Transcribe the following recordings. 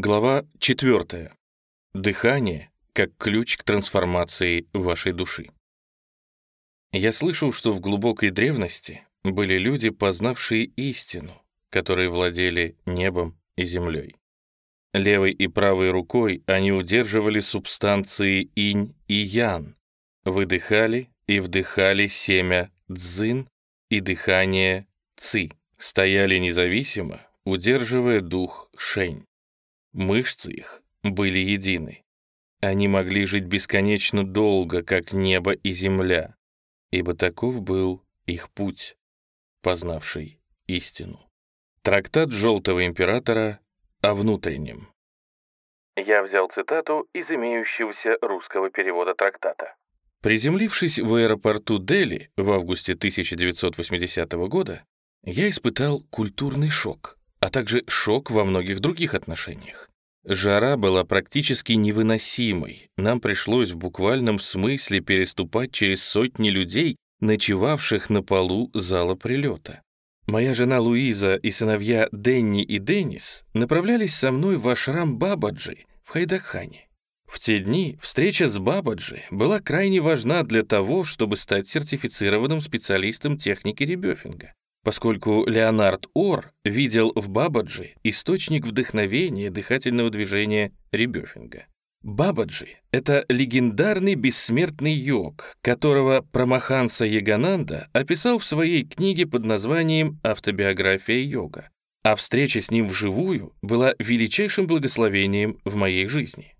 Глава 4. Дыхание как ключ к трансформации вашей души. Я слышал, что в глубокой древности были люди, познавшие истину, которые владели небом и землей. Левой и правой рукой они удерживали субстанции инь и ян, выдыхали и вдыхали семя дзин и дыхание ци, стояли независимо, удерживая дух шень. Мышцы их были едины. Они могли жить бесконечно долго, как небо и земля, ибо таков был их путь, познавший истину. Трактат Желтого Императора о внутреннем. Я взял цитату из имеющегося русского перевода трактата. Приземлившись в аэропорту Дели в августе 1980 года, я испытал культурный шок, а также шок во многих других отношениях. Жара была практически невыносимой. Нам пришлось в буквальном смысле переступать через сотни людей, ночевавших на полу зала прилета. Моя жена Луиза и сыновья Денни и Деннис направлялись со мной в ашрам Бабаджи в Хайдакхане. В те дни встреча с Бабаджи была крайне важна для того, чтобы стать сертифицированным специалистом техники ребёфинга поскольку Леонард Ор видел в Бабаджи источник вдохновения дыхательного движения Ребёфинга. Бабаджи — это легендарный бессмертный йог, которого Прамаханса Ягананда описал в своей книге под названием «Автобиография йога», а встреча с ним вживую была величайшим благословением в моей жизни.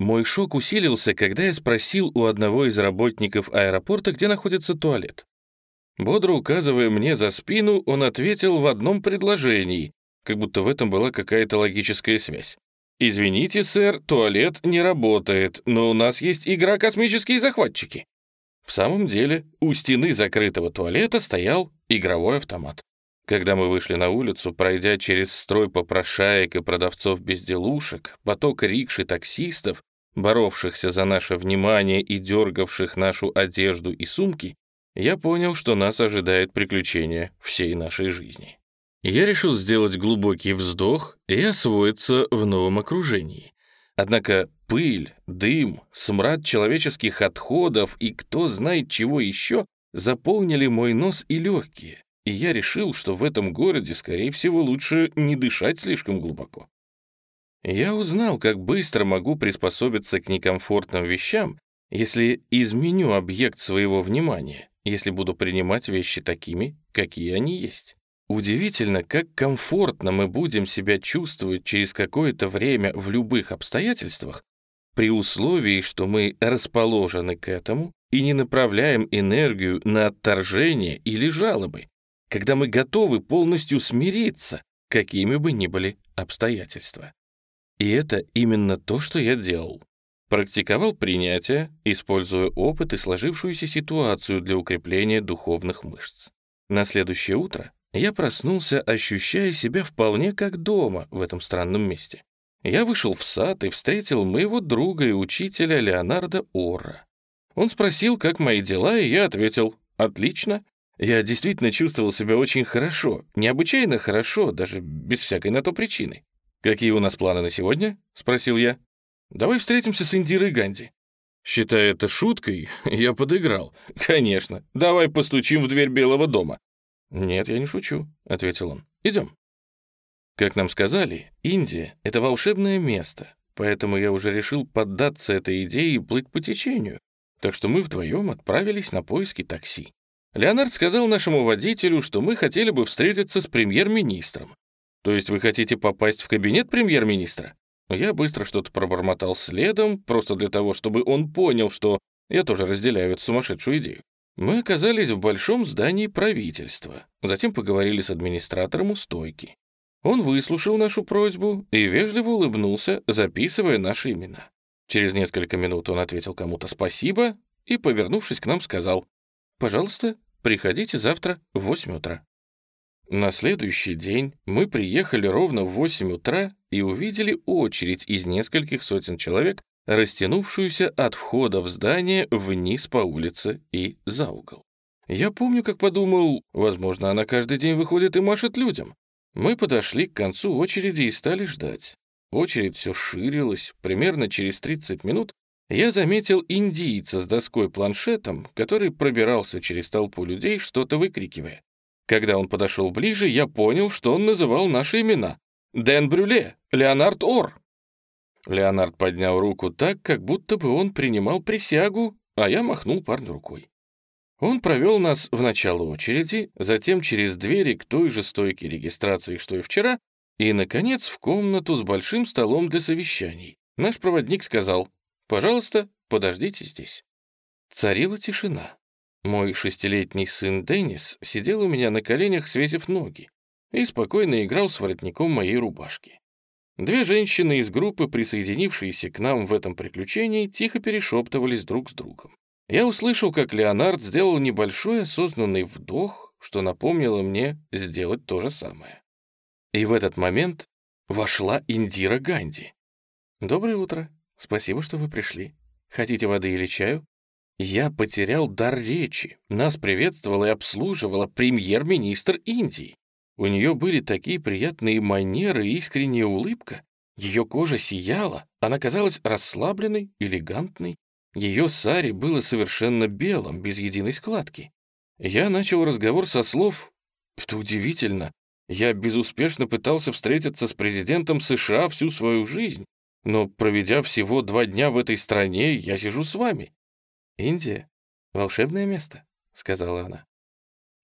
Мой шок усилился, когда я спросил у одного из работников аэропорта, где находится туалет. Бодро указывая мне за спину, он ответил в одном предложении, как будто в этом была какая-то логическая связь. «Извините, сэр, туалет не работает, но у нас есть игра «Космические захватчики». В самом деле, у стены закрытого туалета стоял игровой автомат. Когда мы вышли на улицу, пройдя через строй попрошаек и продавцов-безделушек, поток рикш и таксистов, боровшихся за наше внимание и дергавших нашу одежду и сумки, я понял, что нас ожидает приключение всей нашей жизни. Я решил сделать глубокий вздох и освоиться в новом окружении. Однако пыль, дым, смрад человеческих отходов и кто знает чего еще заполнили мой нос и легкие, и я решил, что в этом городе, скорее всего, лучше не дышать слишком глубоко. Я узнал, как быстро могу приспособиться к некомфортным вещам, если изменю объект своего внимания, если буду принимать вещи такими, какие они есть. Удивительно, как комфортно мы будем себя чувствовать через какое-то время в любых обстоятельствах, при условии, что мы расположены к этому и не направляем энергию на отторжение или жалобы, когда мы готовы полностью смириться, какими бы ни были обстоятельства. И это именно то, что я делал. Практиковал принятие, используя опыт и сложившуюся ситуацию для укрепления духовных мышц. На следующее утро я проснулся, ощущая себя вполне как дома в этом странном месте. Я вышел в сад и встретил моего друга и учителя Леонарда Ора. Он спросил, как мои дела, и я ответил «Отлично». Я действительно чувствовал себя очень хорошо, необычайно хорошо, даже без всякой на то причины. «Какие у нас планы на сегодня?» — спросил я. Давай встретимся с Индирой Ганди». Считая это шуткой, я подыграл. «Конечно. Давай постучим в дверь Белого дома». «Нет, я не шучу», — ответил он. «Идем». Как нам сказали, Индия — это волшебное место, поэтому я уже решил поддаться этой идее и плыть по течению, так что мы вдвоем отправились на поиски такси. Леонард сказал нашему водителю, что мы хотели бы встретиться с премьер-министром. То есть вы хотите попасть в кабинет премьер-министра? Я быстро что-то пробормотал следом, просто для того, чтобы он понял, что я тоже разделяю эту сумасшедшую идею. Мы оказались в большом здании правительства, затем поговорили с администратором у стойки. Он выслушал нашу просьбу и вежливо улыбнулся, записывая наши имена. Через несколько минут он ответил кому-то «спасибо» и, повернувшись к нам, сказал «Пожалуйста, приходите завтра в 8 утра». На следующий день мы приехали ровно в 8 утра и увидели очередь из нескольких сотен человек, растянувшуюся от входа в здание вниз по улице и за угол. Я помню, как подумал, возможно, она каждый день выходит и машет людям. Мы подошли к концу очереди и стали ждать. очередь все ширилась. Примерно через 30 минут я заметил индийца с доской-планшетом, который пробирался через толпу людей, что-то выкрикивая. Когда он подошел ближе, я понял, что он называл наши имена. Дэн Брюле, Леонард Ор. Леонард поднял руку так, как будто бы он принимал присягу, а я махнул парню рукой. Он провел нас в начало очереди, затем через двери к той же стойке регистрации, что и вчера, и, наконец, в комнату с большим столом для совещаний. Наш проводник сказал, «Пожалуйста, подождите здесь». Царила тишина. Мой шестилетний сын Деннис сидел у меня на коленях, свесив ноги, и спокойно играл с воротником моей рубашки. Две женщины из группы, присоединившиеся к нам в этом приключении, тихо перешептывались друг с другом. Я услышал, как Леонард сделал небольшой осознанный вдох, что напомнило мне сделать то же самое. И в этот момент вошла Индира Ганди. «Доброе утро. Спасибо, что вы пришли. Хотите воды или чаю?» Я потерял дар речи. Нас приветствовала и обслуживала премьер-министр Индии. У нее были такие приятные манеры и искренняя улыбка. Ее кожа сияла, она казалась расслабленной, элегантной. Ее сари было совершенно белым, без единой складки. Я начал разговор со слов «Это удивительно. Я безуспешно пытался встретиться с президентом США всю свою жизнь, но, проведя всего два дня в этой стране, я сижу с вами». «Индия — волшебное место», — сказала она.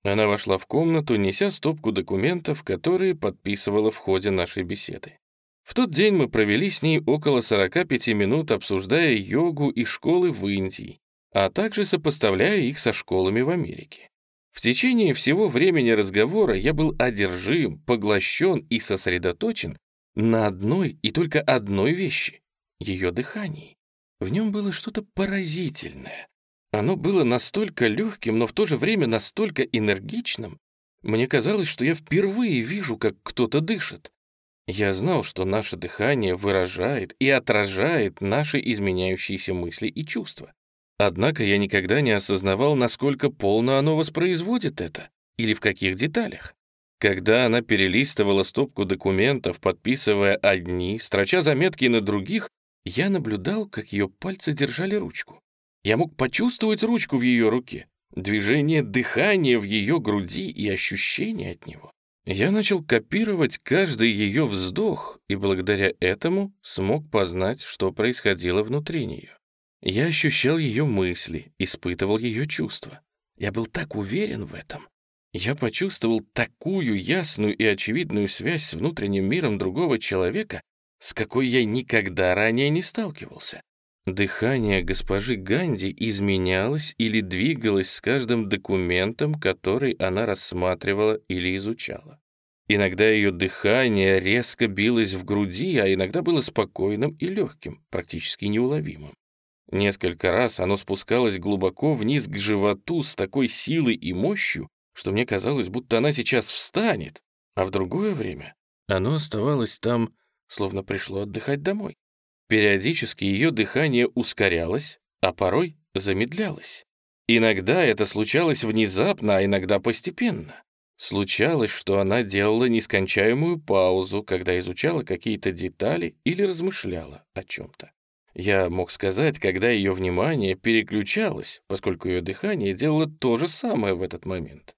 Она вошла в комнату, неся стопку документов, которые подписывала в ходе нашей беседы. В тот день мы провели с ней около 45 минут, обсуждая йогу и школы в Индии, а также сопоставляя их со школами в Америке. В течение всего времени разговора я был одержим, поглощен и сосредоточен на одной и только одной вещи — ее дыхании. В нем было что-то поразительное, оно было настолько легким, но в то же время настолько энергичным. Мне казалось, что я впервые вижу, как кто-то дышит. Я знал, что наше дыхание выражает и отражает наши изменяющиеся мысли и чувства. Однако я никогда не осознавал, насколько полно оно воспроизводит это, или в каких деталях. Когда она перелистывала стопку документов, подписывая одни, строча заметки на других, я наблюдал, как ее пальцы держали ручку. Я мог почувствовать ручку в ее руке, движение дыхания в ее груди и ощущение от него. Я начал копировать каждый ее вздох и благодаря этому смог познать, что происходило внутри нее. Я ощущал ее мысли, испытывал ее чувства. Я был так уверен в этом. Я почувствовал такую ясную и очевидную связь с внутренним миром другого человека, с какой я никогда ранее не сталкивался. Дыхание госпожи Ганди изменялось или двигалось с каждым документом, который она рассматривала или изучала. Иногда ее дыхание резко билось в груди, а иногда было спокойным и легким, практически неуловимым. Несколько раз оно спускалось глубоко вниз к животу с такой силой и мощью, что мне казалось, будто она сейчас встанет, а в другое время оно оставалось там, словно пришло отдыхать домой. Периодически ее дыхание ускорялось, а порой замедлялось. Иногда это случалось внезапно, а иногда постепенно. Случалось, что она делала нескончаемую паузу, когда изучала какие-то детали или размышляла о чем-то. Я мог сказать, когда ее внимание переключалось, поскольку ее дыхание делало то же самое в этот момент.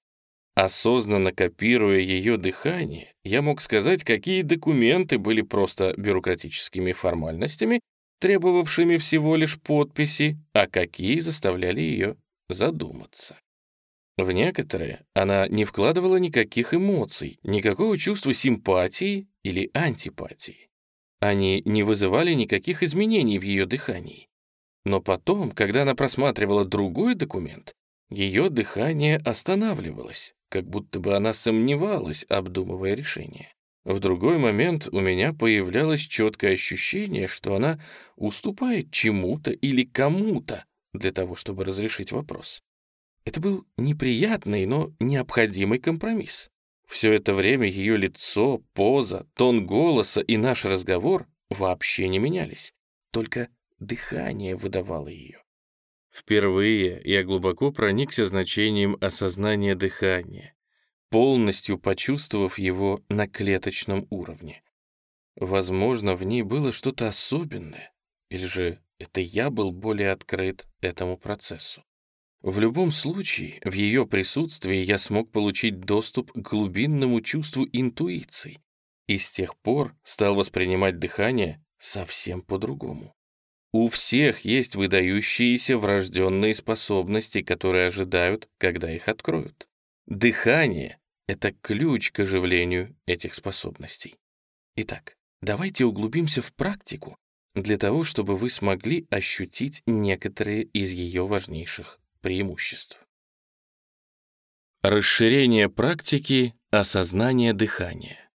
Осознанно копируя ее дыхание, я мог сказать, какие документы были просто бюрократическими формальностями, требовавшими всего лишь подписи, а какие заставляли ее задуматься. В некоторые она не вкладывала никаких эмоций, никакого чувства симпатии или антипатии. Они не вызывали никаких изменений в ее дыхании. Но потом, когда она просматривала другой документ, ее дыхание останавливалось, как будто бы она сомневалась, обдумывая решение. В другой момент у меня появлялось четкое ощущение, что она уступает чему-то или кому-то для того, чтобы разрешить вопрос. Это был неприятный, но необходимый компромисс. Все это время ее лицо, поза, тон голоса и наш разговор вообще не менялись. Только дыхание выдавало ее. Впервые я глубоко проникся значением осознания дыхания, полностью почувствовав его на клеточном уровне. Возможно, в ней было что-то особенное, или же это я был более открыт этому процессу. В любом случае, в ее присутствии я смог получить доступ к глубинному чувству интуиции и с тех пор стал воспринимать дыхание совсем по-другому. У всех есть выдающиеся врожденные способности, которые ожидают, когда их откроют. Дыхание — это ключ к оживлению этих способностей. Итак, давайте углубимся в практику для того, чтобы вы смогли ощутить некоторые из ее важнейших преимуществ. Расширение практики осознания дыхания.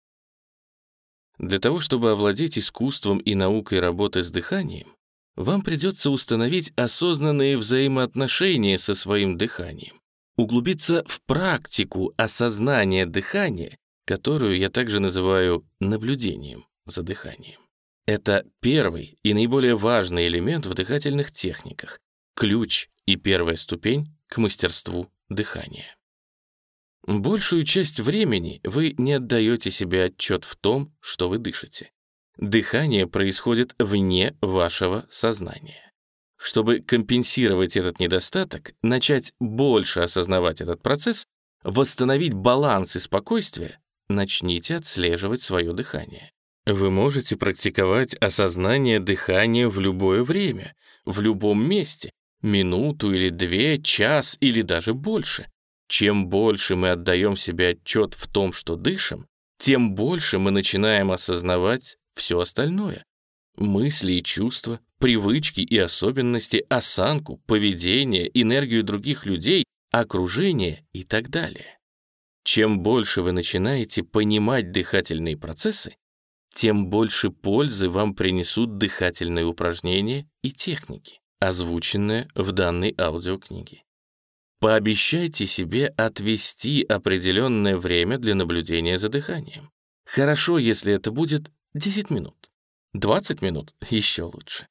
Для того, чтобы овладеть искусством и наукой работы с дыханием, вам придется установить осознанные взаимоотношения со своим дыханием, углубиться в практику осознания дыхания, которую я также называю наблюдением за дыханием. Это первый и наиболее важный элемент в дыхательных техниках, ключ и первая ступень к мастерству дыхания. Большую часть времени вы не отдаете себе отчет в том, что вы дышите. Дыхание происходит вне вашего сознания. Чтобы компенсировать этот недостаток, начать больше осознавать этот процесс, восстановить баланс и спокойствие, начните отслеживать свое дыхание. Вы можете практиковать осознание дыхания в любое время, в любом месте, минуту или две, час или даже больше. Чем больше мы отдаем себе отчет в том, что дышим, тем больше мы начинаем осознавать все остальное. Мысли и чувства, привычки и особенности, осанку, поведение, энергию других людей, окружение и так далее. Чем больше вы начинаете понимать дыхательные процессы, тем больше пользы вам принесут дыхательные упражнения и техники озвученное в данной аудиокниге. Пообещайте себе отвести определенное время для наблюдения за дыханием. Хорошо, если это будет 10 минут. 20 минут — еще лучше.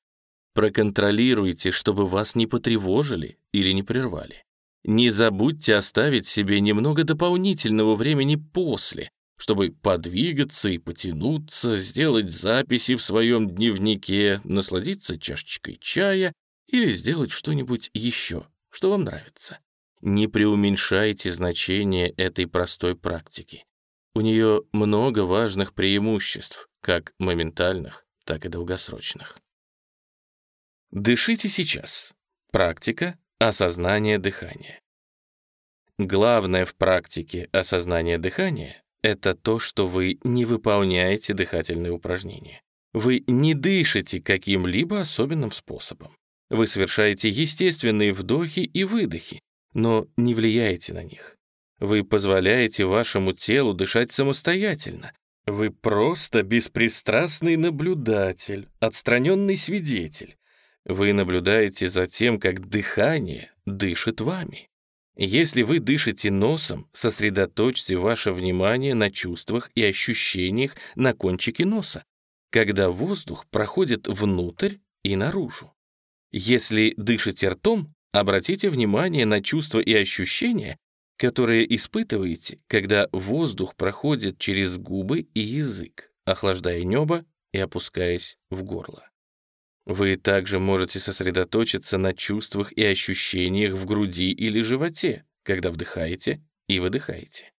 Проконтролируйте, чтобы вас не потревожили или не прервали. Не забудьте оставить себе немного дополнительного времени после, чтобы подвигаться и потянуться, сделать записи в своем дневнике, насладиться чашечкой чая или сделать что-нибудь еще, что вам нравится. Не преуменьшайте значение этой простой практики. У нее много важных преимуществ, как моментальных, так и долгосрочных. Дышите сейчас. Практика осознания дыхания. Главное в практике осознания дыхания — это то, что вы не выполняете дыхательные упражнения. Вы не дышите каким-либо особенным способом. Вы совершаете естественные вдохи и выдохи, но не влияете на них. Вы позволяете вашему телу дышать самостоятельно. Вы просто беспристрастный наблюдатель, отстраненный свидетель. Вы наблюдаете за тем, как дыхание дышит вами. Если вы дышите носом, сосредоточьте ваше внимание на чувствах и ощущениях на кончике носа, когда воздух проходит внутрь и наружу. Если дышите ртом, обратите внимание на чувства и ощущения, которые испытываете, когда воздух проходит через губы и язык, охлаждая небо и опускаясь в горло. Вы также можете сосредоточиться на чувствах и ощущениях в груди или животе, когда вдыхаете и выдыхаете.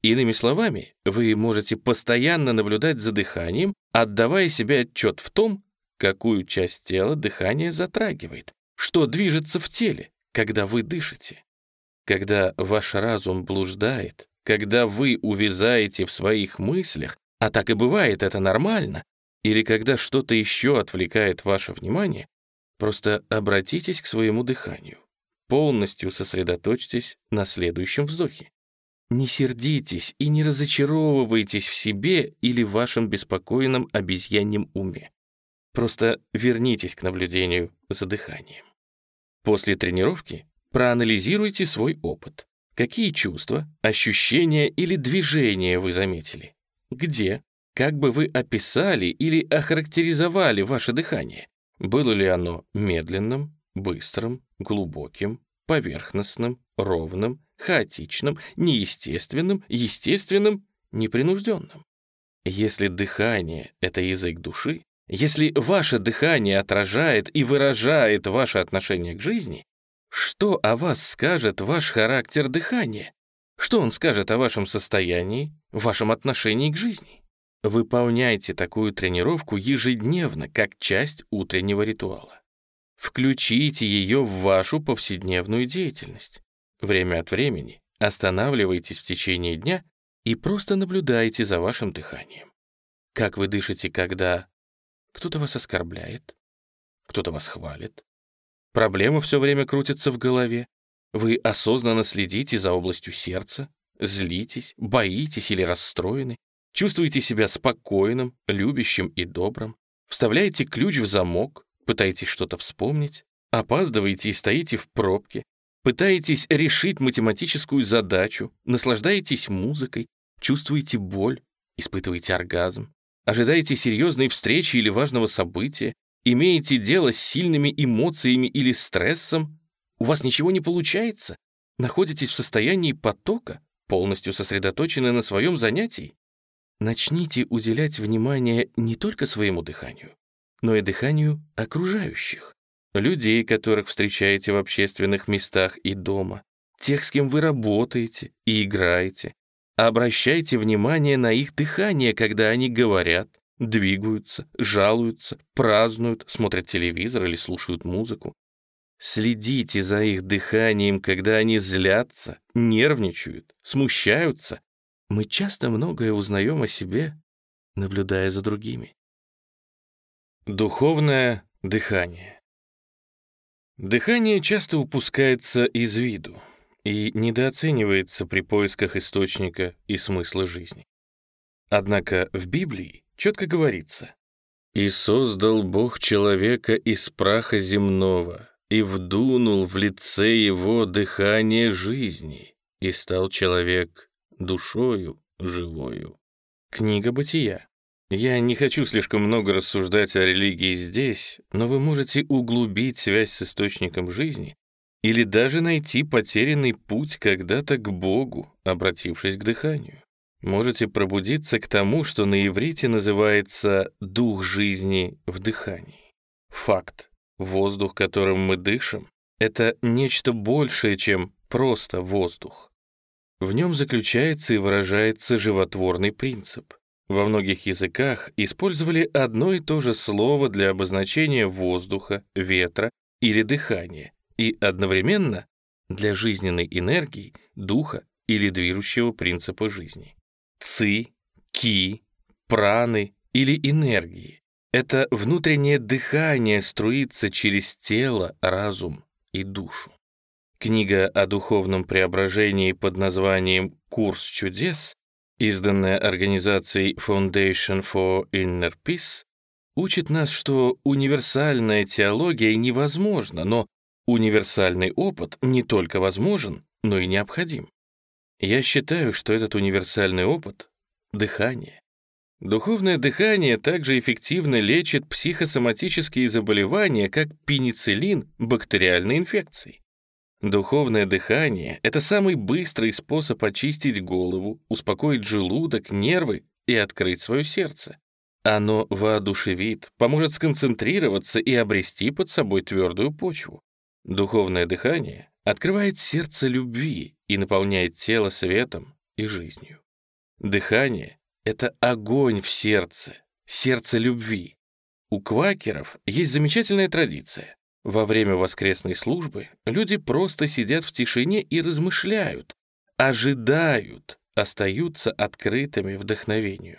Иными словами, вы можете постоянно наблюдать за дыханием, отдавая себе отчет в том, какую часть тела дыхание затрагивает, что движется в теле, когда вы дышите. Когда ваш разум блуждает, когда вы увязаете в своих мыслях, а так и бывает, это нормально, или когда что-то еще отвлекает ваше внимание, просто обратитесь к своему дыханию. Полностью сосредоточьтесь на следующем вздохе. Не сердитесь и не разочаровывайтесь в себе или вашем беспокойном обезьяньем уме. Просто вернитесь к наблюдению за дыханием. После тренировки проанализируйте свой опыт. Какие чувства, ощущения или движения вы заметили? Где? Как бы вы описали или охарактеризовали ваше дыхание? Было ли оно медленным, быстрым, глубоким, поверхностным, ровным, хаотичным, неестественным, естественным, непринужденным? Если дыхание — это язык души, если ваше дыхание отражает и выражает ваше отношение к жизни, что о вас скажет ваш характер дыхания? Что он скажет о вашем состоянии, вашем отношении к жизни? Выполняйте такую тренировку ежедневно, как часть утреннего ритуала. Включите ее в вашу повседневную деятельность. Время от времени останавливайтесь в течение дня и просто наблюдайте за вашим дыханием. Как вы дышите, когда кто-то вас оскорбляет, кто-то вас хвалит, проблемы все время крутятся в голове, вы осознанно следите за областью сердца, злитесь, боитесь или расстроены, чувствуете себя спокойным, любящим и добрым, вставляете ключ в замок, пытаетесь что-то вспомнить, опаздываете и стоите в пробке, пытаетесь решить математическую задачу, наслаждаетесь музыкой, чувствуете боль, испытываете оргазм, ожидаете серьезной встречи или важного события, имеете дело с сильными эмоциями или стрессом, у вас ничего не получается, находитесь в состоянии потока, полностью сосредоточены на своем занятии, начните уделять внимание не только своему дыханию, но и дыханию окружающих, людей, которых встречаете в общественных местах и дома, тех, с кем вы работаете и играете. Обращайте внимание на их дыхание, когда они говорят, двигаются, жалуются, празднуют, смотрят телевизор или слушают музыку. Следите за их дыханием, когда они злятся, нервничают, смущаются. Мы часто многое узнаем о себе, наблюдая за другими. Духовное дыхание. Дыхание часто упускается из виду и недооценивается при поисках источника и смысла жизни. Однако в Библии четко говорится «И создал Бог человека из праха земного, и вдунул в лице его дыхание жизни, и стал человек душою живою. Книга Бытия. Я не хочу слишком много рассуждать о религии здесь, но вы можете углубить связь с источником жизни или даже найти потерянный путь когда-то к Богу, обратившись к дыханию. Можете пробудиться к тому, что на иврите называется «дух жизни в дыхании». Факт. Воздух, которым мы дышим, это нечто большее, чем просто воздух. В нем заключается и выражается животворный принцип. Во многих языках использовали одно и то же слово для обозначения воздуха, ветра или дыхания, и одновременно для жизненной энергии, духа или движущего принципа жизни. Ци, ки, праны или энергии это внутреннее дыхание струится через тело, разум и душу. Книга о духовном преображении под названием «Курс чудес», изданная организацией Foundation for Inner Peace, учит нас, что универсальная теология невозможна, но универсальный опыт не только возможен, но и необходим. Я считаю, что этот универсальный опыт — дыхание. Духовное дыхание также эффективно лечит психосоматические заболевания, как пенициллин бактериальной инфекции. Духовное дыхание — это самый быстрый способ очистить голову, успокоить желудок, нервы и открыть свое сердце. Оно воодушевит, поможет сконцентрироваться и обрести под собой твердую почву. Духовное дыхание открывает сердце любви и наполняет тело светом и жизнью. Дыхание это огонь в сердце, сердце любви. У квакеров есть замечательная традиция. Во время воскресной службы люди просто сидят в тишине и размышляют, ожидают, остаются открытыми вдохновению.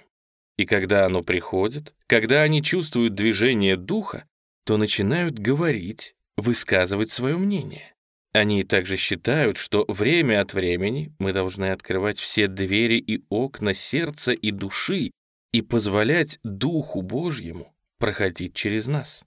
И когда оно приходит, когда они чувствуют движение духа, то начинают говорить, высказывать свое мнение. Они также считают, что время от времени мы должны открывать все двери и окна сердца и души и позволять Духу Божьему проходить через нас.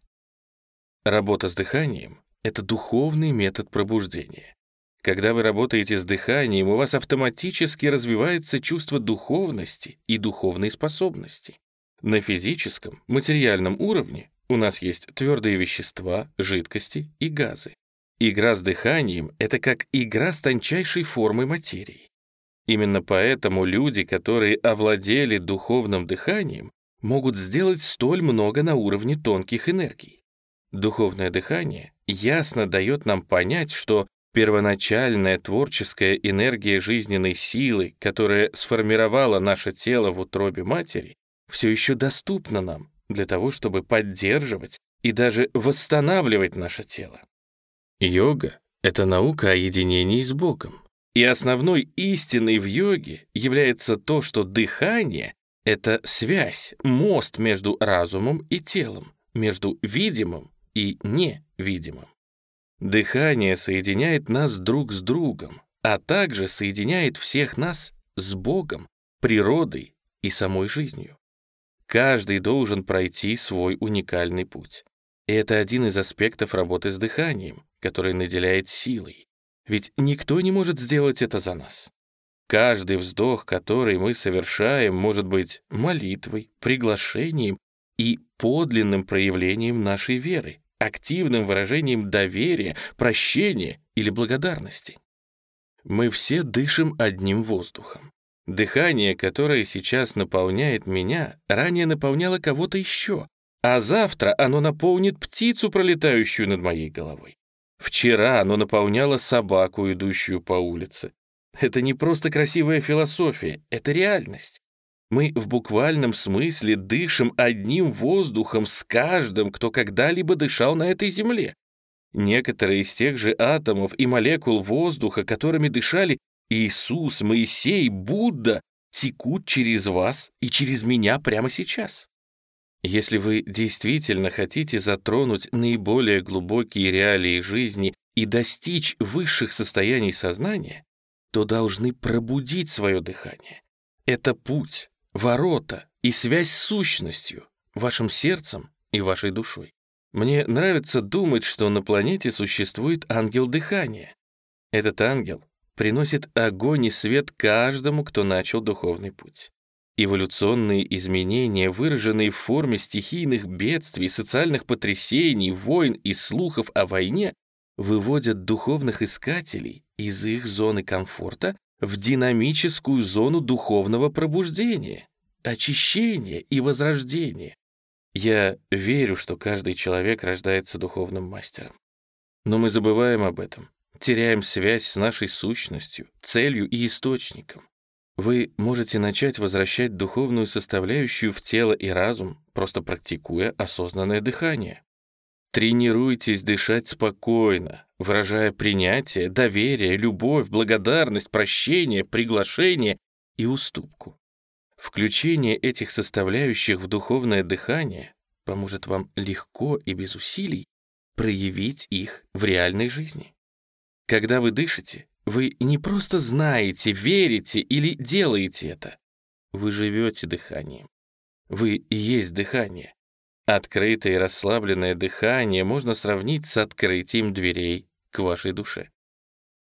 Работа с дыханием — это духовный метод пробуждения. Когда вы работаете с дыханием, у вас автоматически развивается чувство духовности и духовной способности. На физическом, материальном уровне у нас есть твердые вещества, жидкости и газы. Игра с дыханием — это как игра с тончайшей формой материи. Именно поэтому люди, которые овладели духовным дыханием, могут сделать столь много на уровне тонких энергий. Духовное дыхание ясно дает нам понять, что первоначальная творческая энергия жизненной силы, которая сформировала наше тело в утробе матери, все еще доступна нам для того, чтобы поддерживать и даже восстанавливать наше тело. Йога — это наука о единении с Богом. И основной истиной в йоге является то, что дыхание — это связь, мост между разумом и телом, между видимым и невидимым. Дыхание соединяет нас друг с другом, а также соединяет всех нас с Богом, природой и самой жизнью. Каждый должен пройти свой уникальный путь. И это один из аспектов работы с дыханием, который наделяет силой ведь никто не может сделать это за нас. Каждый вздох, который мы совершаем, может быть молитвой, приглашением и подлинным проявлением нашей веры, активным выражением доверия, прощения или благодарности. Мы все дышим одним воздухом. Дыхание, которое сейчас наполняет меня, ранее наполняло кого-то еще, а завтра оно наполнит птицу, пролетающую над моей головой. Вчера оно наполняло собаку, идущую по улице. Это не просто красивая философия, это реальность. Мы в буквальном смысле дышим одним воздухом с каждым, кто когда-либо дышал на этой земле. Некоторые из тех же атомов и молекул воздуха, которыми дышали Иисус, Моисей, Будда, текут через вас и через меня прямо сейчас. Если вы действительно хотите затронуть наиболее глубокие реалии жизни и достичь высших состояний сознания, то должны пробудить свое дыхание. Это путь, ворота и связь с сущностью, вашим сердцем и вашей душой. Мне нравится думать, что на планете существует ангел дыхания. Этот ангел приносит огонь и свет каждому, кто начал духовный путь. Эволюционные изменения, выраженные в форме стихийных бедствий, социальных потрясений, войн и слухов о войне, выводят духовных искателей из их зоны комфорта в динамическую зону духовного пробуждения, очищения и возрождения. Я верю, что каждый человек рождается духовным мастером. Но мы забываем об этом, теряем связь с нашей сущностью, целью и источником. Вы можете начать возвращать духовную составляющую в тело и разум, просто практикуя осознанное дыхание. Тренируйтесь дышать спокойно, выражая принятие, доверие, любовь, благодарность, прощение, приглашение и уступку. Включение этих составляющих в духовное дыхание поможет вам легко и без усилий проявить их в реальной жизни. Когда вы дышите, вы не просто знаете, верите или делаете это. Вы живете дыханием. Вы и есть дыхание. Открытое и расслабленное дыхание можно сравнить с открытием дверей к вашей душе.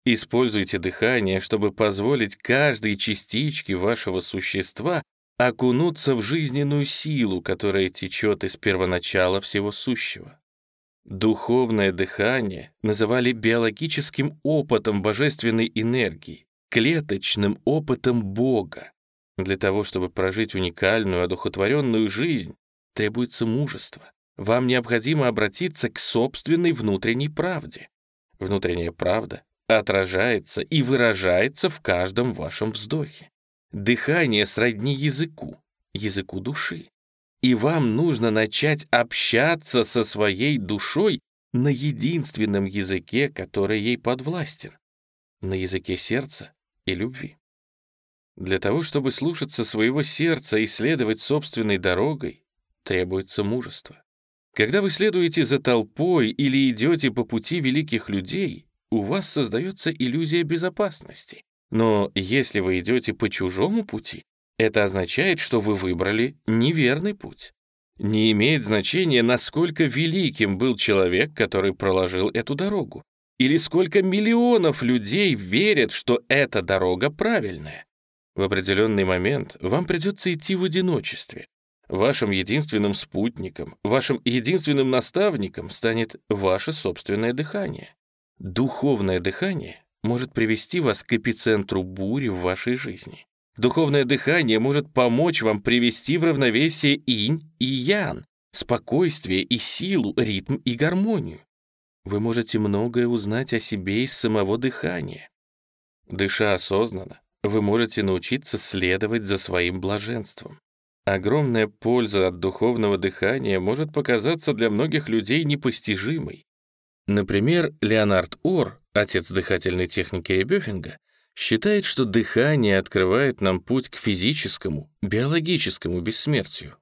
Используйте дыхание, чтобы позволить каждой частичке вашего существа окунуться в жизненную силу, которая течет из первоначала всего сущего. Духовное дыхание называли биологическим опытом божественной энергии, клеточным опытом Бога. Для того, чтобы прожить уникальную, одухотворенную жизнь, требуется мужество. Вам необходимо обратиться к собственной внутренней правде. Внутренняя правда отражается и выражается в каждом вашем вздохе. Дыхание сродни языку, языку души и вам нужно начать общаться со своей душой на единственном языке, который ей подвластен, на языке сердца и любви. Для того, чтобы слушаться своего сердца и следовать собственной дорогой, требуется мужество. Когда вы следуете за толпой или идете по пути великих людей, у вас создается иллюзия безопасности. Но если вы идете по чужому пути, это означает, что вы выбрали неверный путь. Не имеет значения, насколько великим был человек, который проложил эту дорогу, или сколько миллионов людей верят, что эта дорога правильная. В определенный момент вам придется идти в одиночестве. Вашим единственным спутником, вашим единственным наставником станет ваше собственное дыхание. Духовное дыхание может привести вас к эпицентру бури в вашей жизни. Духовное дыхание может помочь вам привести в равновесие инь и ян, спокойствие и силу, ритм и гармонию. Вы можете многое узнать о себе из самого дыхания. Дыша осознанно, вы можете научиться следовать за своим блаженством. Огромная польза от духовного дыхания может показаться для многих людей непостижимой. Например, Леонард Ор, отец дыхательной техники Ребёфинга, считает, что дыхание открывает нам путь к физическому, биологическому бессмертию.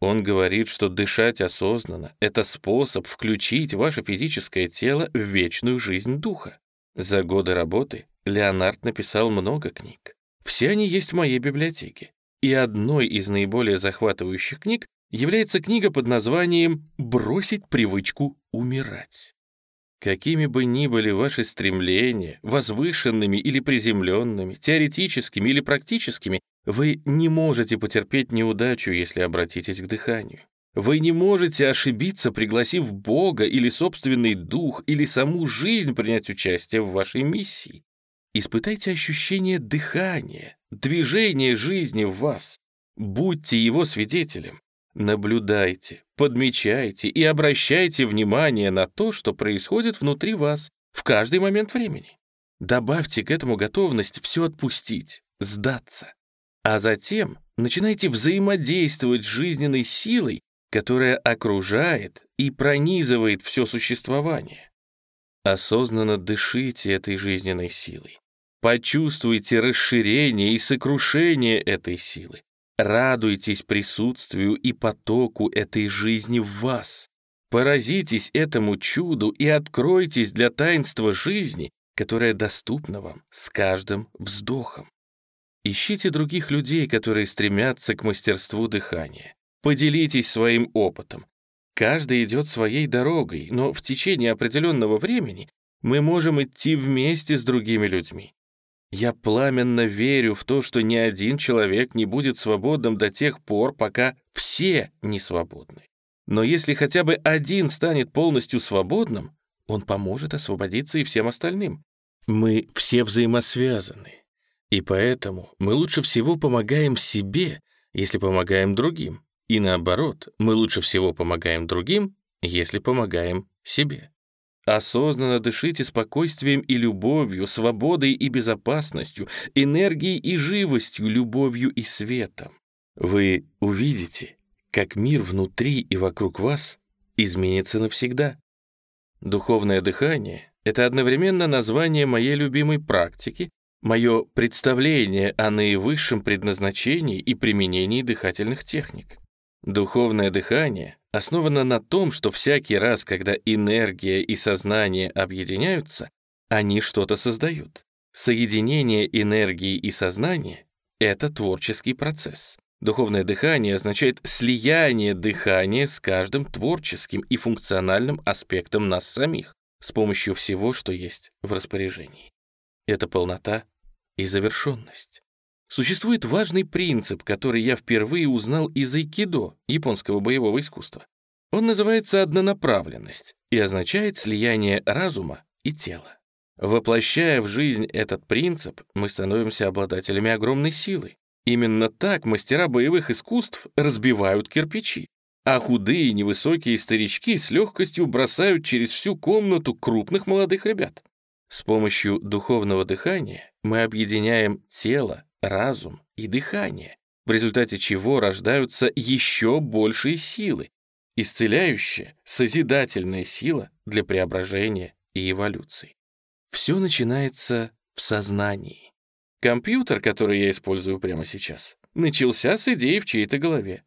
Он говорит, что дышать осознанно — это способ включить ваше физическое тело в вечную жизнь духа. За годы работы Леонард написал много книг. Все они есть в моей библиотеке. И одной из наиболее захватывающих книг является книга под названием «Бросить привычку умирать». Какими бы ни были ваши стремления, возвышенными или приземленными, теоретическими или практическими, вы не можете потерпеть неудачу, если обратитесь к дыханию. Вы не можете ошибиться, пригласив Бога или собственный дух, или саму жизнь принять участие в вашей миссии. Испытайте ощущение дыхания, движения жизни в вас. Будьте его свидетелем. Наблюдайте, подмечайте и обращайте внимание на то, что происходит внутри вас в каждый момент времени. Добавьте к этому готовность все отпустить, сдаться. А затем начинайте взаимодействовать с жизненной силой, которая окружает и пронизывает все существование. Осознанно дышите этой жизненной силой. Почувствуйте расширение и сокрушение этой силы. Радуйтесь присутствию и потоку этой жизни в вас. Поразитесь этому чуду и откройтесь для таинства жизни, которое доступно вам с каждым вздохом. Ищите других людей, которые стремятся к мастерству дыхания. Поделитесь своим опытом. Каждый идет своей дорогой, но в течение определенного времени мы можем идти вместе с другими людьми. Я пламенно верю в то, что ни один человек не будет свободным до тех пор, пока все не свободны. Но если хотя бы один станет полностью свободным, он поможет освободиться и всем остальным. Мы все взаимосвязаны. И поэтому мы лучше всего помогаем себе, если помогаем другим. И наоборот, мы лучше всего помогаем другим, если помогаем себе. Осознанно дышите спокойствием и любовью, свободой и безопасностью, энергией и живостью, любовью и светом. Вы увидите, как мир внутри и вокруг вас изменится навсегда. Духовное дыхание — это одновременно название моей любимой практики, мое представление о наивысшем предназначении и применении дыхательных техник. Духовное дыхание основана на том, что всякий раз, когда энергия и сознание объединяются, они что-то создают. Соединение энергии и сознания — это творческий процесс. Духовное дыхание означает слияние дыхания с каждым творческим и функциональным аспектом нас самих с помощью всего, что есть в распоряжении. Это полнота и завершенность. Существует важный принцип, который я впервые узнал из айкидо, японского боевого искусства. Он называется однонаправленность и означает слияние разума и тела. Воплощая в жизнь этот принцип, мы становимся обладателями огромной силы. Именно так мастера боевых искусств разбивают кирпичи, а худые невысокие старички с легкостью бросают через всю комнату крупных молодых ребят. С помощью духовного дыхания мы объединяем тело, разум и дыхание, в результате чего рождаются еще большие силы, исцеляющая, созидательная сила для преображения и эволюции. Все начинается в сознании. Компьютер, который я использую прямо сейчас, начался с идеи в чьей-то голове.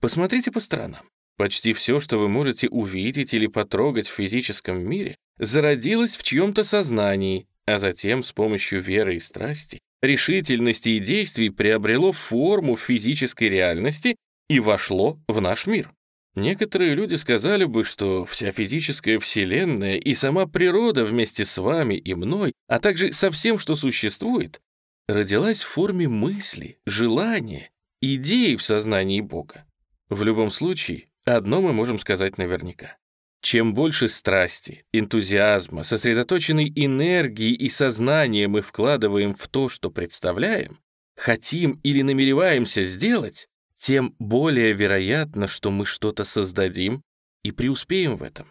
Посмотрите по сторонам. Почти все, что вы можете увидеть или потрогать в физическом мире, зародилось в чьем-то сознании, а затем с помощью веры и страсти решительности и действий приобрело форму физической реальности и вошло в наш мир. Некоторые люди сказали бы, что вся физическая вселенная и сама природа вместе с вами и мной, а также со всем, что существует, родилась в форме мысли, желания, идеи в сознании Бога. В любом случае, одно мы можем сказать наверняка. Чем больше страсти, энтузиазма, сосредоточенной энергии и сознания мы вкладываем в то, что представляем, хотим или намереваемся сделать, тем более вероятно, что мы что-то создадим и преуспеем в этом.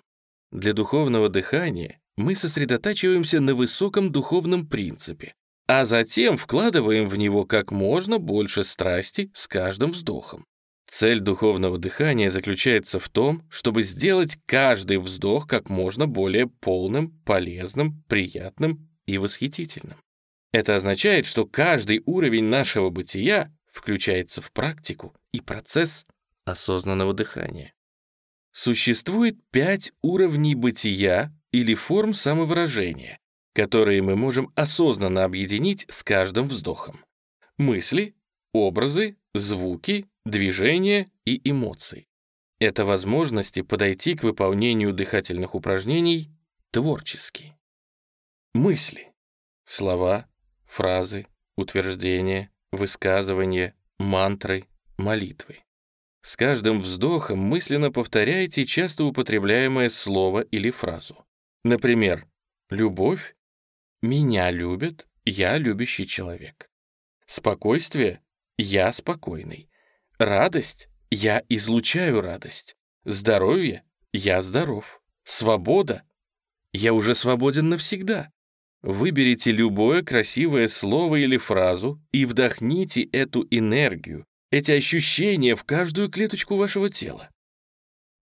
Для духовного дыхания мы сосредотачиваемся на высоком духовном принципе, а затем вкладываем в него как можно больше страсти с каждым вздохом. Цель духовного дыхания заключается в том, чтобы сделать каждый вздох как можно более полным, полезным, приятным и восхитительным. Это означает, что каждый уровень нашего бытия включается в практику и процесс осознанного дыхания. Существует пять уровней бытия или форм самовыражения, которые мы можем осознанно объединить с каждым вздохом. Мысли, образы, звуки, движения и эмоции. Это возможности подойти к выполнению дыхательных упражнений творчески. Мысли, слова, фразы, утверждения, высказывания, мантры, молитвы. С каждым вздохом мысленно повторяйте часто употребляемое слово или фразу. Например, «любовь», «меня любят», «я любящий человек». Спокойствие, «я спокойный». Радость, «я излучаю радость». Здоровье, «я здоров». Свобода, «я уже свободен навсегда». Выберите любое красивое слово или фразу и вдохните эту энергию, эти ощущения в каждую клеточку вашего тела.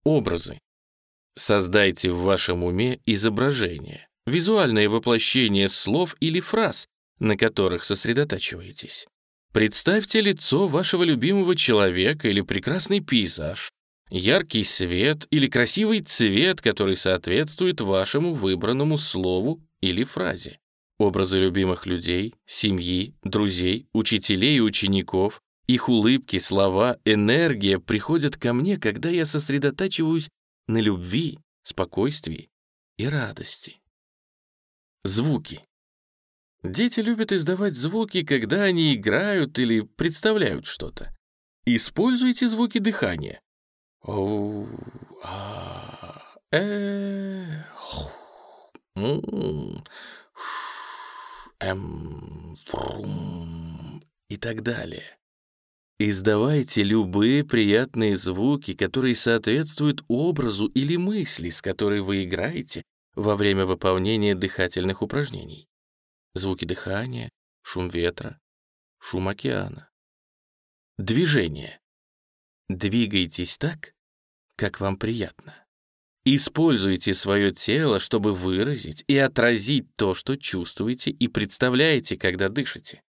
Образы. Создайте в вашем уме изображение, визуальное воплощение слов или фраз, на которых сосредотачиваетесь. Представьте лицо вашего любимого человека или прекрасный пейзаж, яркий свет или красивый цвет, который соответствует вашему выбранному слову или фразе. Образы любимых людей, семьи, друзей, учителей и учеников, их улыбки, слова, энергия приходят ко мне, когда я сосредотачиваюсь на любви, спокойствии и радости. Звуки. Дети любят издавать звуки, когда они играют или представляют что-то. Используйте звуки дыхания. Оу, а, э, эм, фрум и так далее. Издавайте любые приятные звуки, которые соответствуют образу или мысли, с которой вы играете во время выполнения дыхательных упражнений. Звуки дыхания, шум ветра, шум океана. Движение. Двигайтесь так, как вам приятно. Используйте свое тело, чтобы выразить и отразить то, что чувствуете и представляете, когда дышите.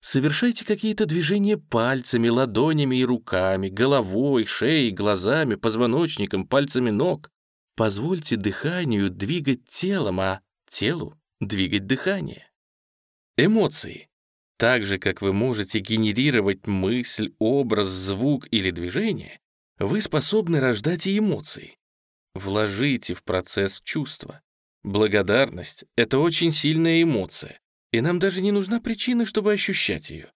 Совершайте какие-то движения пальцами, ладонями и руками, головой, шеей, глазами, позвоночником, пальцами ног. Позвольте дыханию двигать телом, а телу двигать дыхание. Эмоции. Так же, как вы можете генерировать мысль, образ, звук или движение, вы способны рождать и эмоции. Вложите в процесс чувства. Благодарность — это очень сильная эмоция, и нам даже не нужна причина, чтобы ощущать ее.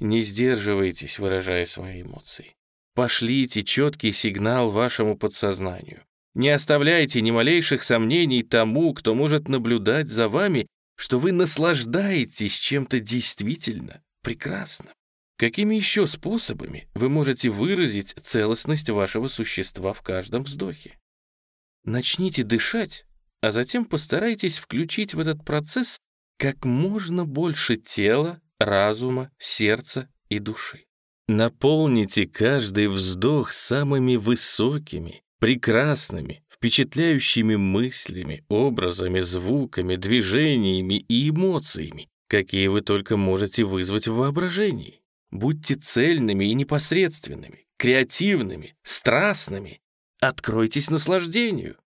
Не сдерживайтесь, выражая свои эмоции. Пошлите четкий сигнал вашему подсознанию. Не оставляйте ни малейших сомнений тому, кто может наблюдать за вами, что вы наслаждаетесь чем-то действительно прекрасным. Какими еще способами вы можете выразить целостность вашего существа в каждом вздохе? Начните дышать, а затем постарайтесь включить в этот процесс как можно больше тела, разума, сердца и души. Наполните каждый вздох самыми высокими, прекрасными, впечатляющими мыслями, образами, звуками, движениями и эмоциями, какие вы только можете вызвать в воображении. Будьте цельными и непосредственными, креативными, страстными, Откройтесь наслаждению.